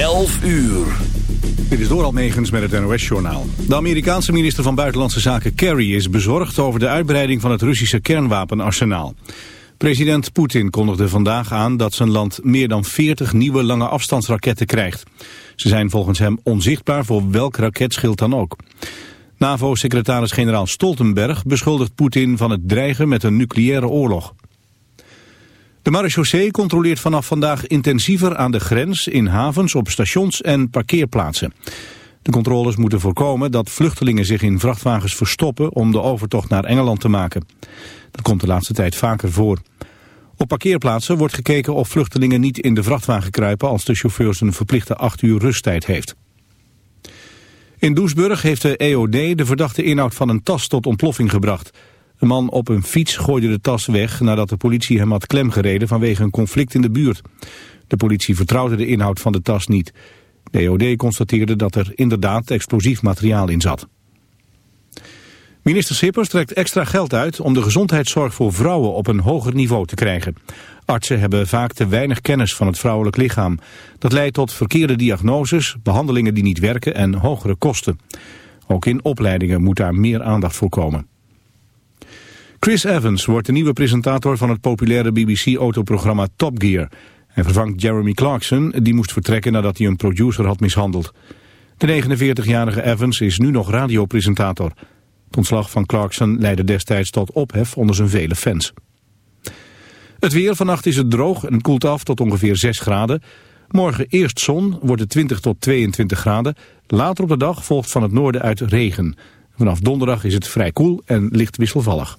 11 uur. Dit is door Almegens met het NOS-journaal. De Amerikaanse minister van Buitenlandse Zaken Kerry is bezorgd over de uitbreiding van het Russische kernwapenarsenaal. President Poetin kondigde vandaag aan dat zijn land meer dan 40 nieuwe lange afstandsraketten krijgt. Ze zijn volgens hem onzichtbaar voor welk raketschild dan ook. NAVO-secretaris-generaal Stoltenberg beschuldigt Poetin van het dreigen met een nucleaire oorlog. De marechaussee controleert vanaf vandaag intensiever aan de grens in havens, op stations en parkeerplaatsen. De controles moeten voorkomen dat vluchtelingen zich in vrachtwagens verstoppen om de overtocht naar Engeland te maken. Dat komt de laatste tijd vaker voor. Op parkeerplaatsen wordt gekeken of vluchtelingen niet in de vrachtwagen kruipen als de chauffeur een verplichte acht uur rusttijd heeft. In Doesburg heeft de EOD de verdachte inhoud van een tas tot ontploffing gebracht. Een man op een fiets gooide de tas weg nadat de politie hem had klemgereden vanwege een conflict in de buurt. De politie vertrouwde de inhoud van de tas niet. De constateerde dat er inderdaad explosief materiaal in zat. Minister Schippers trekt extra geld uit om de gezondheidszorg voor vrouwen op een hoger niveau te krijgen. Artsen hebben vaak te weinig kennis van het vrouwelijk lichaam. Dat leidt tot verkeerde diagnoses, behandelingen die niet werken en hogere kosten. Ook in opleidingen moet daar meer aandacht voor komen. Chris Evans wordt de nieuwe presentator van het populaire BBC-autoprogramma Top Gear. Hij vervangt Jeremy Clarkson, die moest vertrekken nadat hij een producer had mishandeld. De 49-jarige Evans is nu nog radiopresentator. Het ontslag van Clarkson leidde destijds tot ophef onder zijn vele fans. Het weer, vannacht is het droog en koelt af tot ongeveer 6 graden. Morgen eerst zon, wordt het 20 tot 22 graden. Later op de dag volgt van het noorden uit regen. Vanaf donderdag is het vrij koel en licht wisselvallig.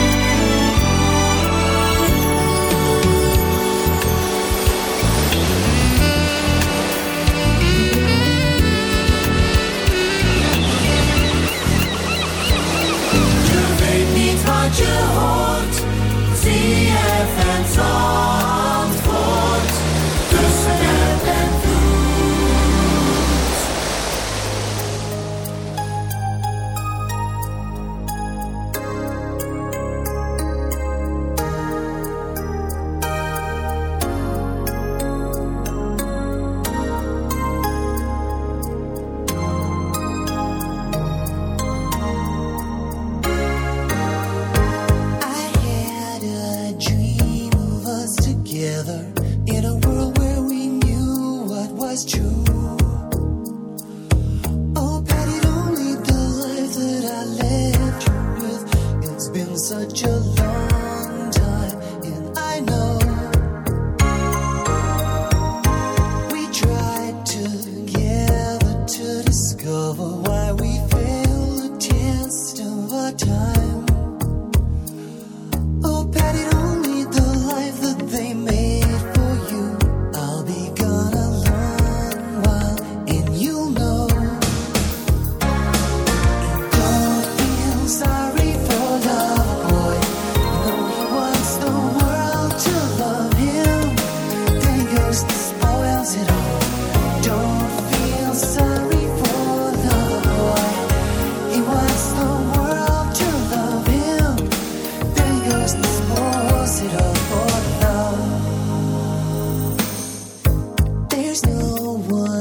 there's no one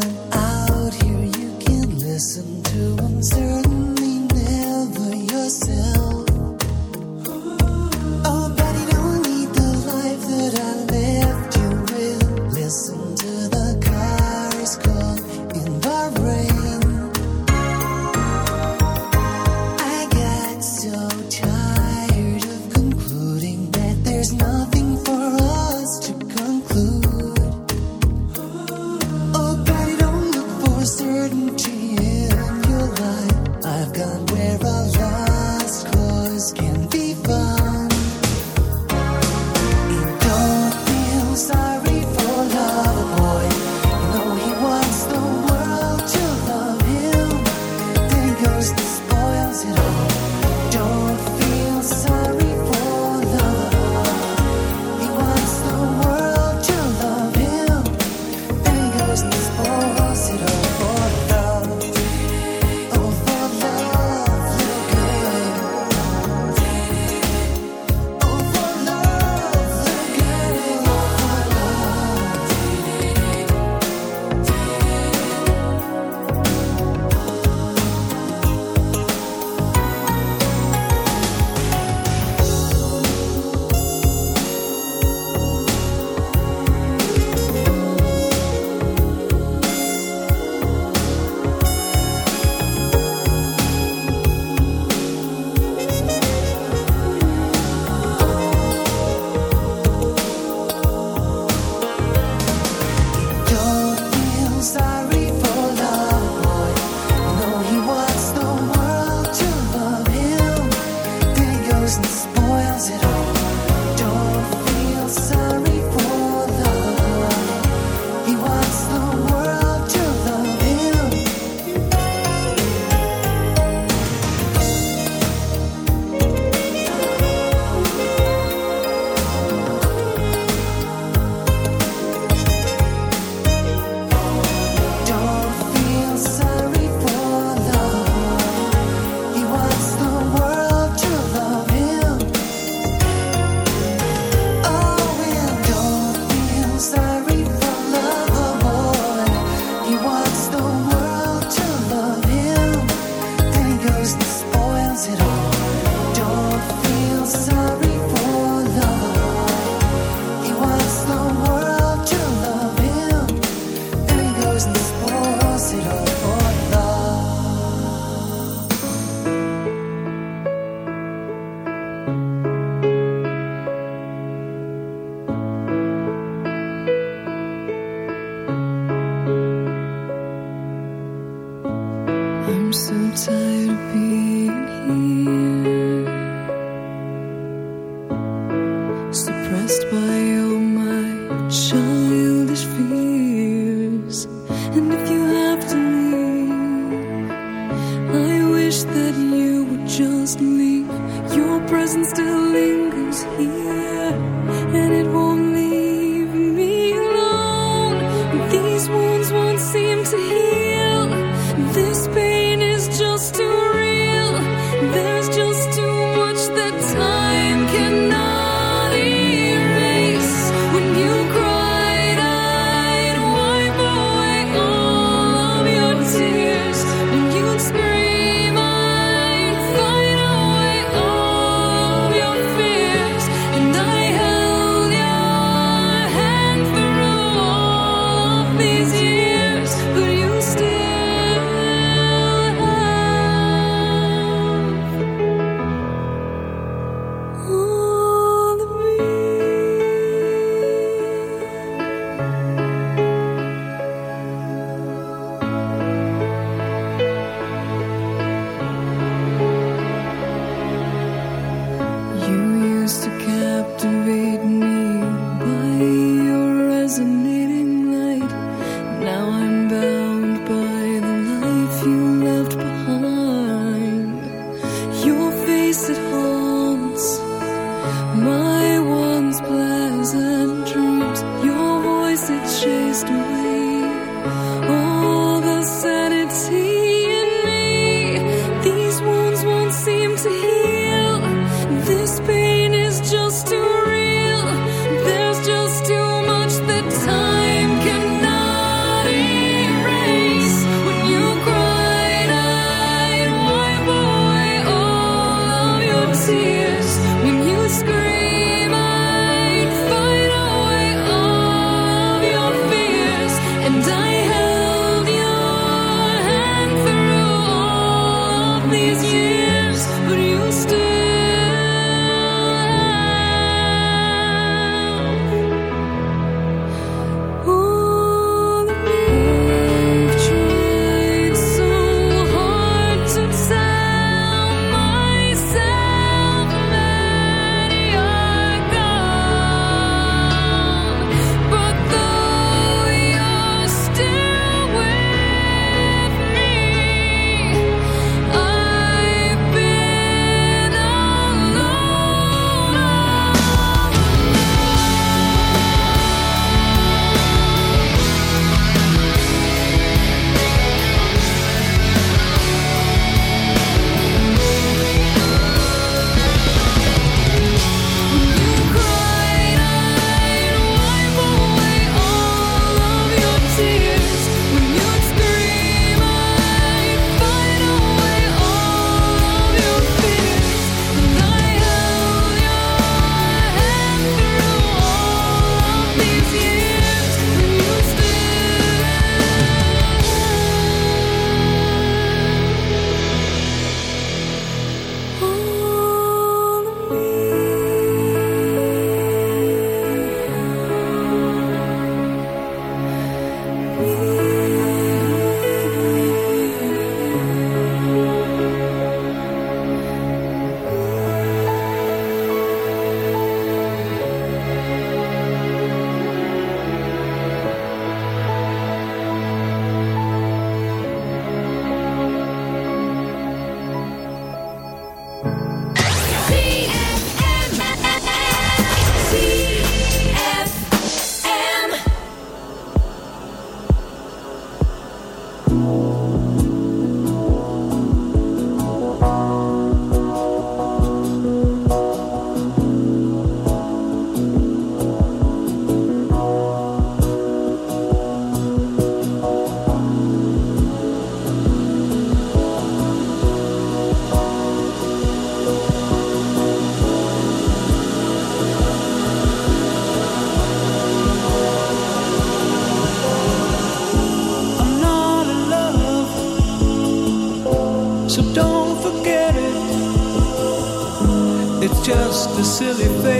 call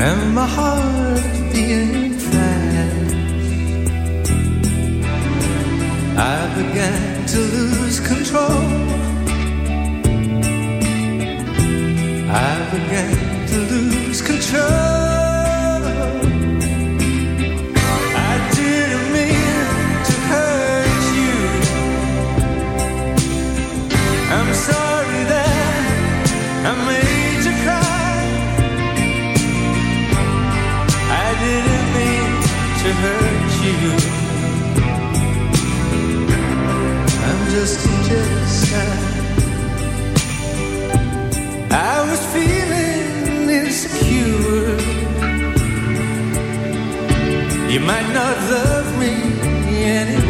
And my heart being fast. I began to lose control. I began to lose control. You might not love me anymore.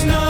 Is not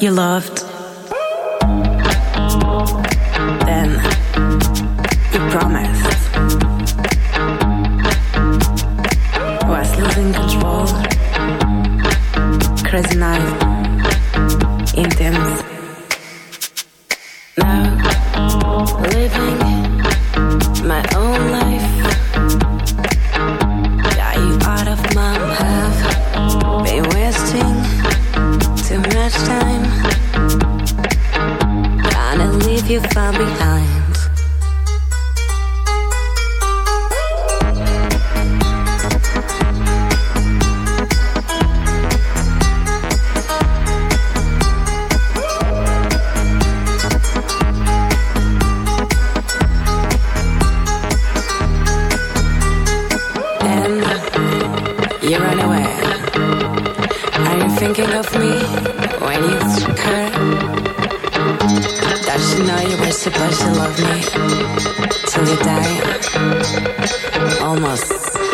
you loved. thinking of me when you took her? That you know you were supposed to love me till you die? Almost.